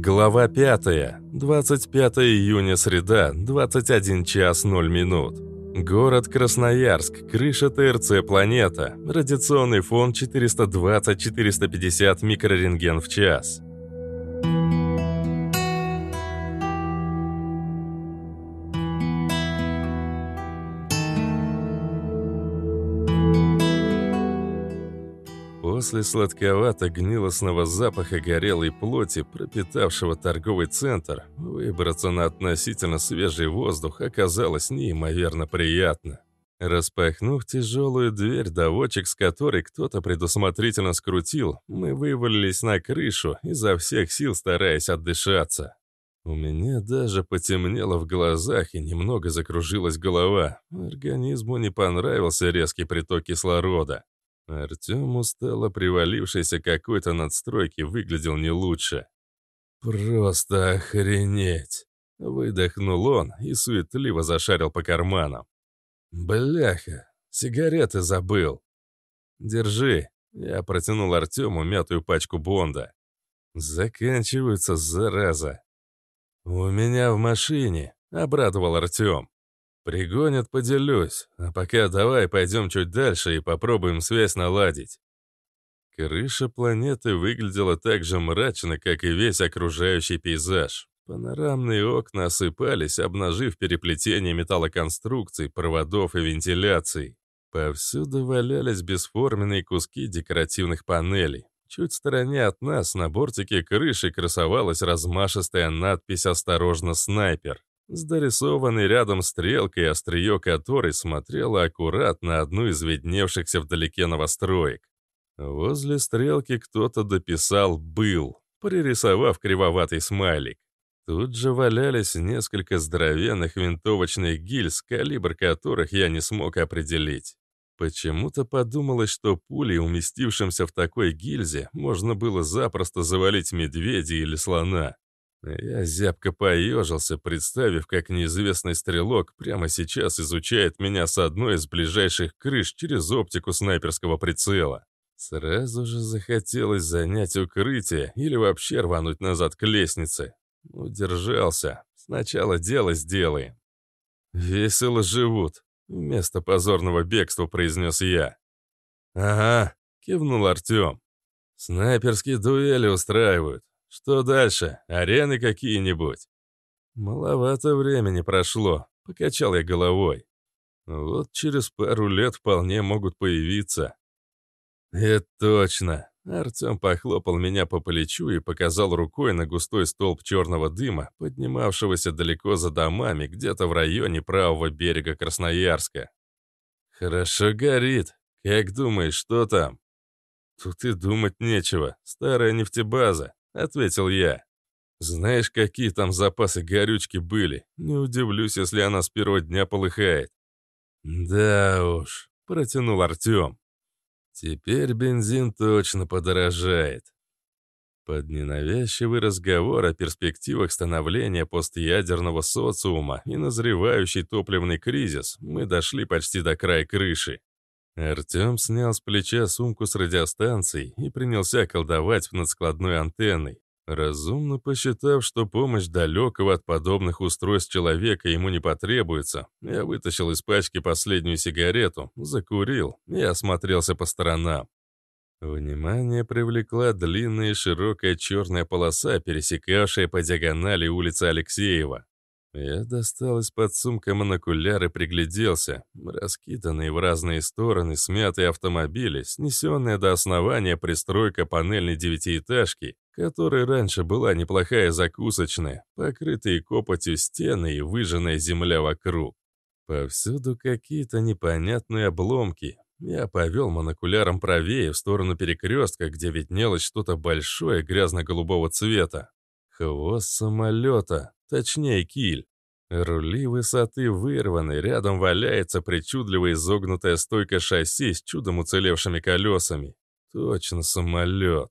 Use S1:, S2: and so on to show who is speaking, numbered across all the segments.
S1: Глава 5. 25 июня, среда, 21 час 0 минут. Город Красноярск, крыша ТРЦ «Планета», радиационный фон 420-450 микрорентген в час. После сладковато-гнилостного запаха горелой плоти, пропитавшего торговый центр, выбраться на относительно свежий воздух оказалось неимоверно приятно. Распахнув тяжелую дверь, доводчик с которой кто-то предусмотрительно скрутил, мы вывалились на крышу, изо всех сил стараясь отдышаться. У меня даже потемнело в глазах и немного закружилась голова. Организму не понравился резкий приток кислорода. Артем устало привалившийся какой-то надстройки выглядел не лучше. «Просто охренеть!» Выдохнул он и суетливо зашарил по карманам. «Бляха, сигареты забыл!» «Держи!» Я протянул Артему мятую пачку Бонда. «Заканчиваются, зараза!» «У меня в машине!» — обрадовал Артем. Пригонят, поделюсь. А пока давай пойдем чуть дальше и попробуем связь наладить. Крыша планеты выглядела так же мрачно, как и весь окружающий пейзаж. Панорамные окна осыпались, обнажив переплетение металлоконструкций, проводов и вентиляций. Повсюду валялись бесформенные куски декоративных панелей. Чуть в стороне от нас на бортике крыши красовалась размашистая надпись «Осторожно, снайпер» с дорисованной рядом стрелкой, острие которой смотрела аккуратно одну из видневшихся вдалеке новостроек. Возле стрелки кто-то дописал «был», пририсовав кривоватый смайлик. Тут же валялись несколько здоровенных винтовочных гильз, калибр которых я не смог определить. Почему-то подумалось, что пулей, уместившимся в такой гильзе, можно было запросто завалить медведя или слона. Я зябко поежился, представив, как неизвестный стрелок прямо сейчас изучает меня с одной из ближайших крыш через оптику снайперского прицела. Сразу же захотелось занять укрытие или вообще рвануть назад к лестнице. Удержался. Сначала дело сделаем. «Весело живут», — вместо позорного бегства произнес я. «Ага», — кивнул Артем. «Снайперские дуэли устраивают. Что дальше? Арены какие-нибудь?» «Маловато времени прошло», — покачал я головой. «Вот через пару лет вполне могут появиться». «Это точно!» Артем похлопал меня по плечу и показал рукой на густой столб черного дыма, поднимавшегося далеко за домами, где-то в районе правого берега Красноярска. «Хорошо горит. Как думаешь, что там?» «Тут и думать нечего. Старая нефтебаза. — ответил я. «Знаешь, какие там запасы горючки были? Не удивлюсь, если она с первого дня полыхает». «Да уж», — протянул Артем. «Теперь бензин точно подорожает». Под ненавязчивый разговор о перспективах становления постядерного социума и назревающий топливный кризис мы дошли почти до края крыши. Артем снял с плеча сумку с радиостанцией и принялся колдовать над складной антенной, разумно посчитав, что помощь далекого от подобных устройств человека ему не потребуется. Я вытащил из пачки последнюю сигарету, закурил и осмотрелся по сторонам. Внимание привлекла длинная широкая черная полоса, пересекавшая по диагонали улицы Алексеева. Я достал из-под сумка монокуляр и пригляделся. Раскиданные в разные стороны смятые автомобили, снесенная до основания пристройка панельной девятиэтажки, которой раньше была неплохая закусочная, покрытые копотью стены и выжженная земля вокруг. Повсюду какие-то непонятные обломки. Я повел монокуляром правее в сторону перекрестка, где виднелось что-то большое грязно-голубого цвета. Хвост самолета, точнее киль. Рули высоты вырваны, рядом валяется причудливо изогнутая стойка шасси с чудом уцелевшими колесами. Точно самолет.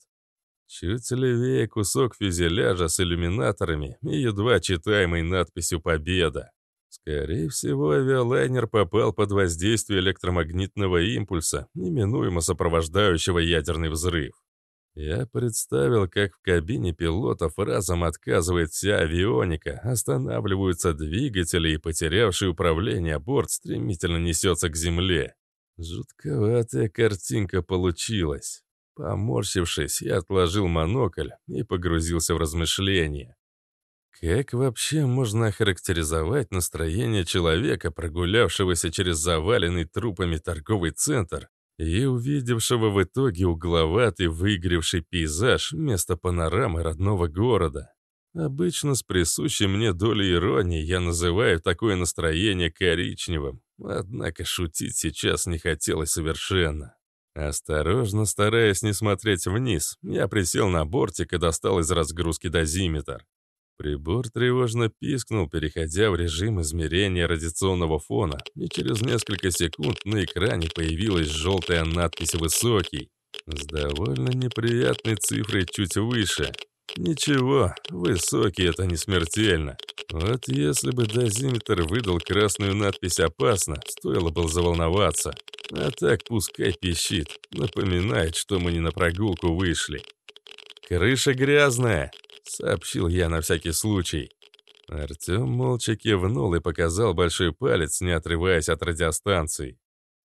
S1: Чуть левее кусок фюзеляжа с иллюминаторами и едва читаемой надписью «Победа». Скорее всего, авиалайнер попал под воздействие электромагнитного импульса, неминуемо сопровождающего ядерный взрыв. Я представил, как в кабине пилотов разом отказывает вся авионика, останавливаются двигатели и потерявший управление борт стремительно несется к земле. Жутковатая картинка получилась. Поморщившись, я отложил монокль и погрузился в размышления. Как вообще можно охарактеризовать настроение человека, прогулявшегося через заваленный трупами торговый центр и увидевшего в итоге угловатый выгоревший пейзаж вместо панорамы родного города? Обычно с присущей мне долей иронии я называю такое настроение коричневым, однако шутить сейчас не хотелось совершенно. Осторожно, стараясь не смотреть вниз, я присел на бортик и достал из разгрузки дозиметр. Прибор тревожно пискнул, переходя в режим измерения радиационного фона, и через несколько секунд на экране появилась желтая надпись «Высокий» с довольно неприятной цифрой чуть выше. Ничего, высокий это не смертельно. Вот если бы дозиметр выдал красную надпись «Опасно», стоило бы заволноваться. А так пускай пищит, напоминает, что мы не на прогулку вышли. «Крыша грязная», сообщил я на всякий случай. Артем молча кивнул и показал большой палец, не отрываясь от радиостанции.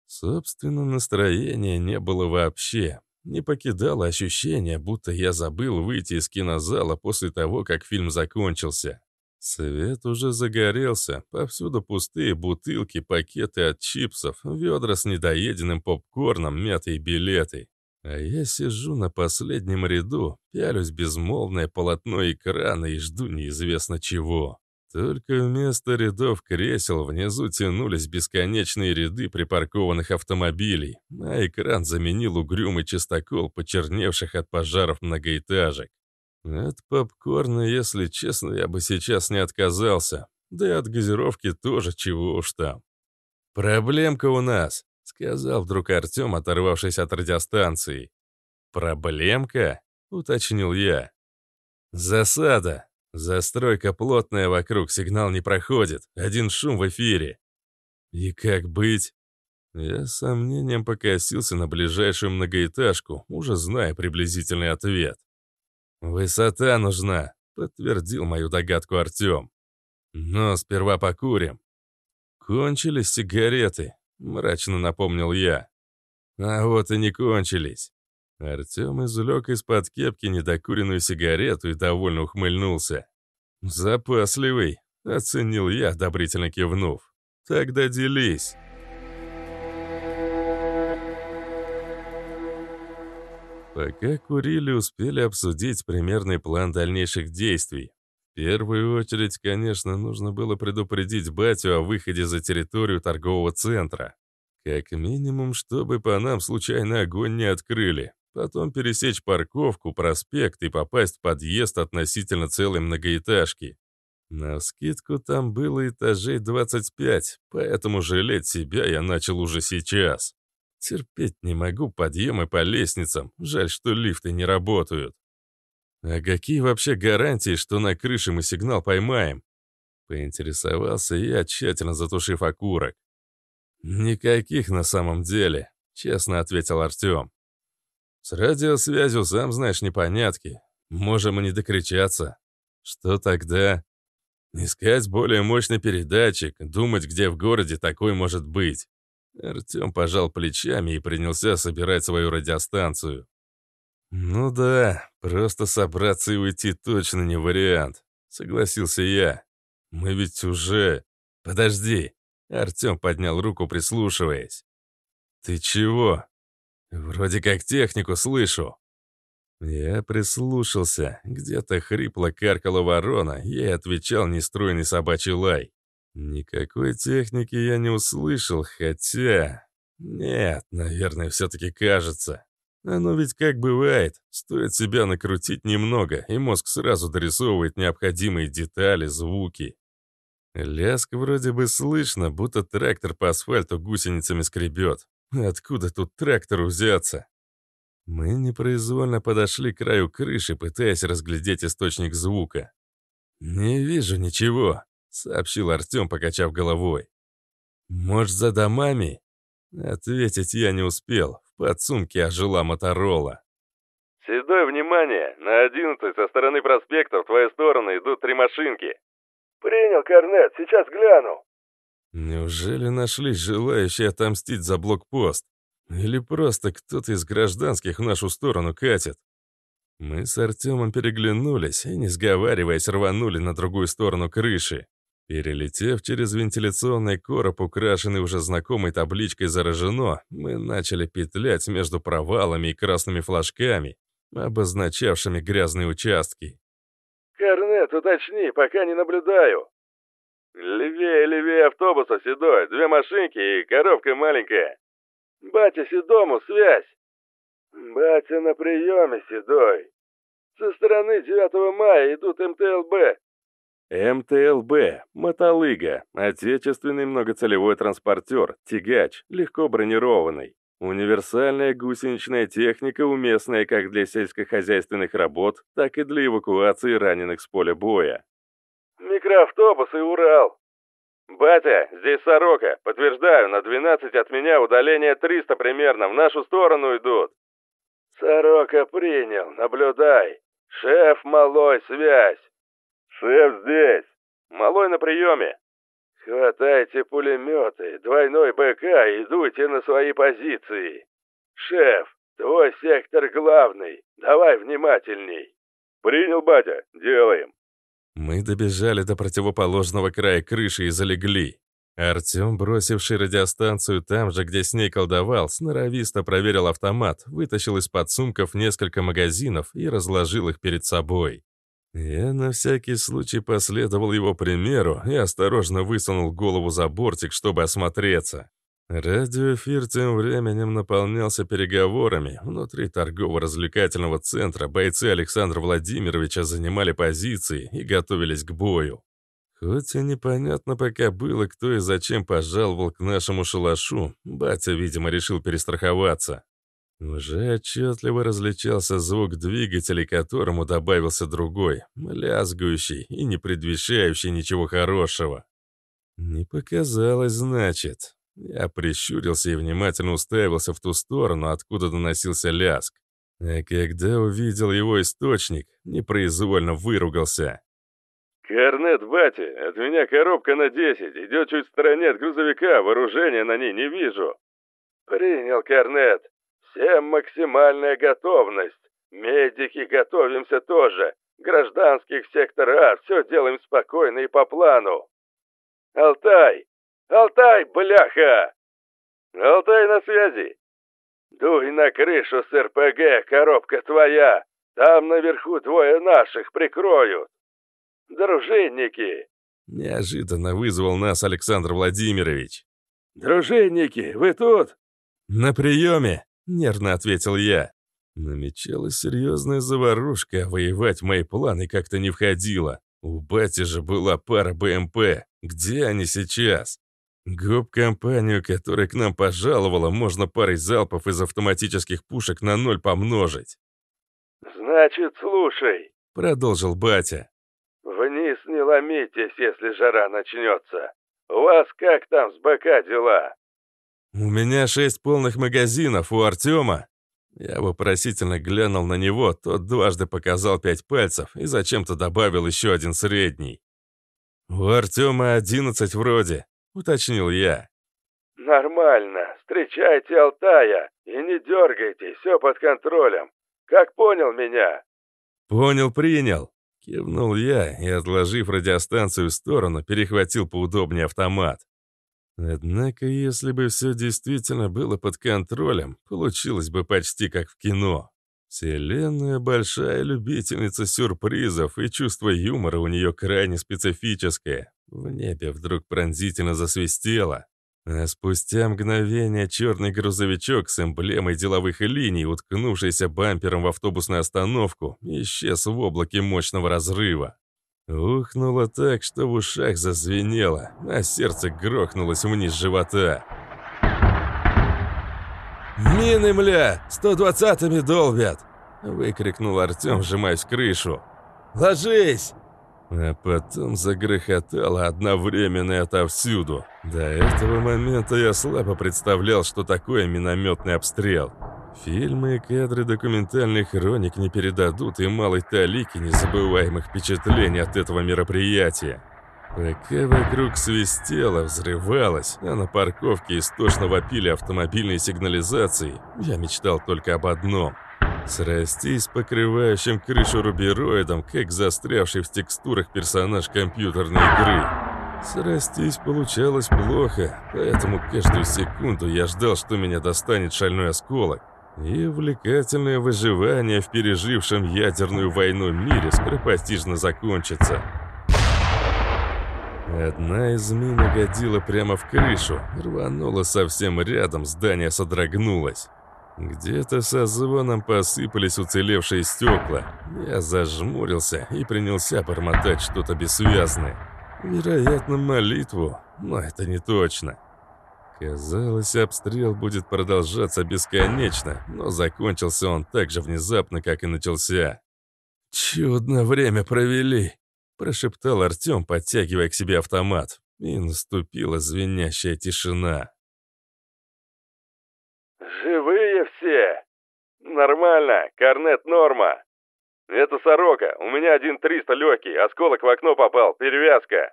S1: Собственно, настроения не было вообще. Не покидало ощущение, будто я забыл выйти из кинозала после того, как фильм закончился. Свет уже загорелся, повсюду пустые бутылки, пакеты от чипсов, ведра с недоеденным попкорном, мятые билеты. А я сижу на последнем ряду, пялюсь безмолвное полотно экрана и жду неизвестно чего. Только вместо рядов кресел внизу тянулись бесконечные ряды припаркованных автомобилей, а экран заменил угрюмый чистокол почерневших от пожаров многоэтажек. От попкорна, если честно, я бы сейчас не отказался. Да и от газировки тоже, чего уж там. «Проблемка у нас», сказал вдруг Артем, оторвавшись от радиостанции. «Проблемка?» — уточнил я. «Засада. Застройка плотная вокруг, сигнал не проходит. Один шум в эфире». «И как быть?» Я с сомнением покосился на ближайшую многоэтажку, уже зная приблизительный ответ. «Высота нужна», — подтвердил мою догадку Артем. «Но сперва покурим». Кончились сигареты, — мрачно напомнил я. А вот и не кончились. Артем извлек из-под кепки недокуренную сигарету и довольно ухмыльнулся. «Запасливый», — оценил я, одобрительно кивнув. «Тогда делись». Пока курили, успели обсудить примерный план дальнейших действий. Первую очередь, конечно, нужно было предупредить батю о выходе за территорию торгового центра. Как минимум, чтобы по нам случайно огонь не открыли. Потом пересечь парковку, проспект и попасть в подъезд относительно целой многоэтажки. На скидку там было этажей 25, поэтому жалеть себя я начал уже сейчас. Терпеть не могу подъемы по лестницам, жаль, что лифты не работают. «А какие вообще гарантии, что на крыше мы сигнал поймаем?» Поинтересовался я, тщательно затушив окурок. «Никаких на самом деле», — честно ответил Артем. «С радиосвязью, сам знаешь, непонятки. Можем и не докричаться. Что тогда? Искать более мощный передатчик, думать, где в городе такой может быть». Артем пожал плечами и принялся собирать свою радиостанцию. «Ну да, просто собраться и уйти точно не вариант», — согласился я. «Мы ведь уже...» «Подожди!» — Артем поднял руку, прислушиваясь. «Ты чего?» «Вроде как технику слышу». Я прислушался. Где-то хрипло каркала ворона, ей отвечал нестройный собачий лай. Никакой техники я не услышал, хотя... Нет, наверное, все-таки кажется. Оно ведь как бывает. Стоит себя накрутить немного, и мозг сразу дорисовывает необходимые детали, звуки. Лязг вроде бы слышно, будто трактор по асфальту гусеницами скребет. Откуда тут трактору взяться? Мы непроизвольно подошли к краю крыши, пытаясь разглядеть источник звука. «Не вижу ничего», — сообщил Артем, покачав головой. «Может, за домами?» Ответить я не успел. Подсумке ожила Моторола. Седой, внимание! На 11 со стороны проспекта в твою сторону идут три машинки.
S2: Принял, Корнет, сейчас гляну.
S1: Неужели нашлись желающие отомстить за блокпост? Или просто кто-то из гражданских в нашу сторону катит? Мы с Артемом переглянулись и, не сговариваясь, рванули на другую сторону крыши. Перелетев через вентиляционный короб, украшенный уже знакомой табличкой «Заражено», мы начали петлять между провалами и красными флажками, обозначавшими грязные участки.
S2: «Корнет, уточни, пока не наблюдаю».
S1: «Левее, левее автобуса, Седой, две машинки и коробка маленькая».
S2: «Батя Седому, связь!» «Батя на приеме, Седой. Со стороны 9 мая идут МТЛБ».
S1: МТЛБ, мотолыга, отечественный многоцелевой транспортер, тягач, легко бронированный. Универсальная гусеничная техника, уместная как для сельскохозяйственных работ, так и для эвакуации раненых с поля боя.
S2: Микроавтобус и Урал.
S1: «Батя, здесь Сорока. Подтверждаю, на 12 от меня удаление 300 примерно. В нашу сторону идут».
S2: «Сорока принял. Наблюдай. Шеф, малой, связь».
S1: «Шеф здесь. Малой на приеме».
S2: «Хватайте пулеметы, двойной БК и дуйте на свои позиции. Шеф, твой сектор главный, давай внимательней».
S1: «Принял, батя, делаем». Мы добежали до противоположного края крыши и залегли. Артем, бросивший радиостанцию там же, где с ней колдовал, сноровисто проверил автомат, вытащил из-под сумков несколько магазинов и разложил их перед собой. Я на всякий случай последовал его примеру и осторожно высунул голову за бортик, чтобы осмотреться. Радиоэфир тем временем наполнялся переговорами. Внутри торгово-развлекательного центра бойцы Александра Владимировича занимали позиции и готовились к бою. Хоть и непонятно пока было, кто и зачем пожаловал к нашему шалашу, батя, видимо, решил перестраховаться. Уже отчетливо различался звук двигателей, которому добавился другой, лязгающий и не предвещающий ничего хорошего. Не показалось, значит. Я прищурился и внимательно уставился в ту сторону, откуда доносился ляск. А когда увидел его источник, непроизвольно выругался. «Корнет, батя, от меня коробка на 10, идет чуть в стороне от грузовика, вооружения на ней не вижу».
S2: «Принял, Корнет. Всем максимальная готовность. Медики готовимся тоже. Гражданских сектор А все делаем спокойно и по плану. Алтай! Алтай, бляха! Алтай на связи. Дуй на крышу с РПГ, коробка твоя. Там наверху двое наших прикроют. Дружинники.
S1: Неожиданно вызвал нас Александр Владимирович.
S2: «Дружинники, вы тут?»
S1: «На приеме!» — нервно ответил я. Намечалась серьезная заварушка, а воевать в мои планы как-то не входило. У бати же была пара БМП. Где они сейчас? Гоп-компанию, которая к нам пожаловала, можно парой залпов из автоматических пушек на ноль помножить.
S2: «Значит, слушай», —
S1: продолжил батя.
S2: «Вниз не ломитесь, если жара начнется. У вас как там с БК дела?»
S1: «У меня шесть полных магазинов, у Артема». Я вопросительно глянул на него, тот дважды показал пять пальцев и зачем-то добавил еще один средний. «У Артема одиннадцать вроде», — уточнил я.
S2: «Нормально. Встречайте Алтая и не дергайте, все под контролем. Как понял меня?»
S1: «Понял, принял», — кивнул я и, отложив радиостанцию в сторону, перехватил поудобнее автомат. Однако, если бы все действительно было под контролем, получилось бы почти как в кино. Вселенная большая любительница сюрпризов, и чувство юмора у нее крайне специфическое. В небе вдруг пронзительно засвистело. А спустя мгновение черный грузовичок с эмблемой деловых линий, уткнувшийся бампером в автобусную остановку, исчез в облаке мощного разрыва. Ухнуло так, что в ушах зазвенело, а сердце грохнулось вниз живота. «Мины, мля! 120-ми долбят!» — выкрикнул Артем, сжимаясь в крышу. «Ложись!» А потом загрохотало одновременно отовсюду. До этого момента я слабо представлял, что такое минометный обстрел. Фильмы и кадры документальных хроник не передадут и малой талики незабываемых впечатлений от этого мероприятия. Пока вокруг свистело, взрывалось, а на парковке истошно вопили автомобильные сигнализации, я мечтал только об одном – срастись покрывающим крышу рубероидом, как застрявший в текстурах персонаж компьютерной игры. Срастись получалось плохо, поэтому каждую секунду я ждал, что меня достанет шальной осколок. И увлекательное выживание в пережившем ядерную войну мире скоропостижно закончится. Одна из мин угодила прямо в крышу, рванула совсем рядом, здание содрогнулось. Где-то со звоном посыпались уцелевшие стекла. Я зажмурился и принялся бормотать что-то бессвязное. Вероятно, молитву, но это не точно. Казалось, обстрел будет продолжаться бесконечно, но закончился он так же внезапно, как и начался. «Чудно время провели», Прошептал Артем, подтягивая к себе автомат. И наступила звенящая тишина.
S2: «Живые все!» «Нормально, корнет норма!» «Это сорока, у меня один триста легкий, осколок в окно попал, перевязка!»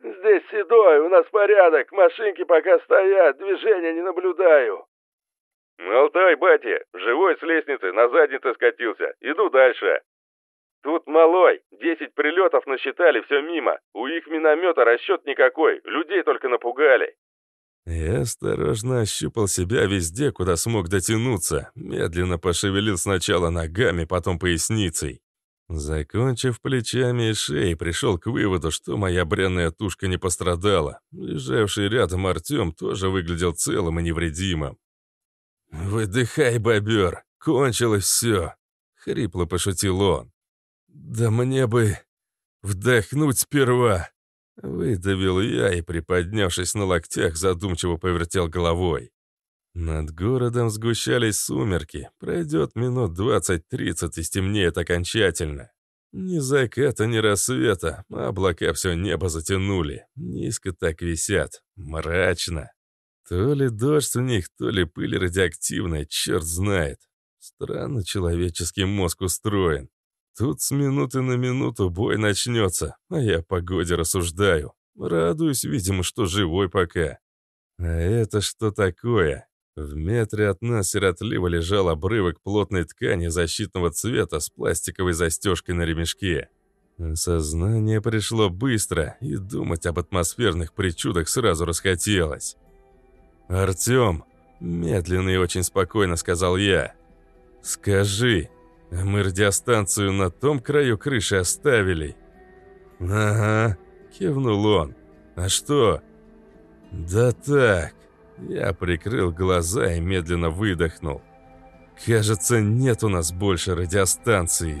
S2: «Здесь седой, у нас порядок, машинки пока стоят, движения не наблюдаю!» «Алтай, батя, живой с лестницы, на заднице скатился, иду дальше!» Тут малой, десять прилетов насчитали, все мимо. У их миномета расчет никакой, людей только напугали.
S1: Я осторожно ощупал себя везде, куда смог дотянуться. Медленно пошевелил сначала ногами, потом поясницей. Закончив плечами и шеей, пришел к выводу, что моя бренная тушка не пострадала. Лежавший рядом Артем тоже выглядел целым и невредимым. «Выдыхай, бобер, кончилось все!» — хрипло пошутил он. «Да мне бы вдохнуть сперва!» Выдавил я и, приподнявшись на локтях, задумчиво повертел головой. Над городом сгущались сумерки. Пройдет минут двадцать-тридцать и стемнеет окончательно. Ни заката, ни рассвета, облака все небо затянули. Низко так висят. Мрачно. То ли дождь в них, то ли пыль радиоактивная, черт знает. Странно человеческий мозг устроен. Тут с минуты на минуту бой начнется, а я о погоде рассуждаю. Радуюсь, видимо, что живой пока. А это что такое? В метре от нас сиротливо лежал обрывок плотной ткани защитного цвета с пластиковой застежкой на ремешке. Сознание пришло быстро, и думать об атмосферных причудах сразу расхотелось. «Артем!» – медленно и очень спокойно сказал я. «Скажи, мы радиостанцию на том краю крыши оставили. Ага, кивнул он. А что? Да так. Я прикрыл глаза и медленно выдохнул. Кажется, нет у нас больше радиостанции.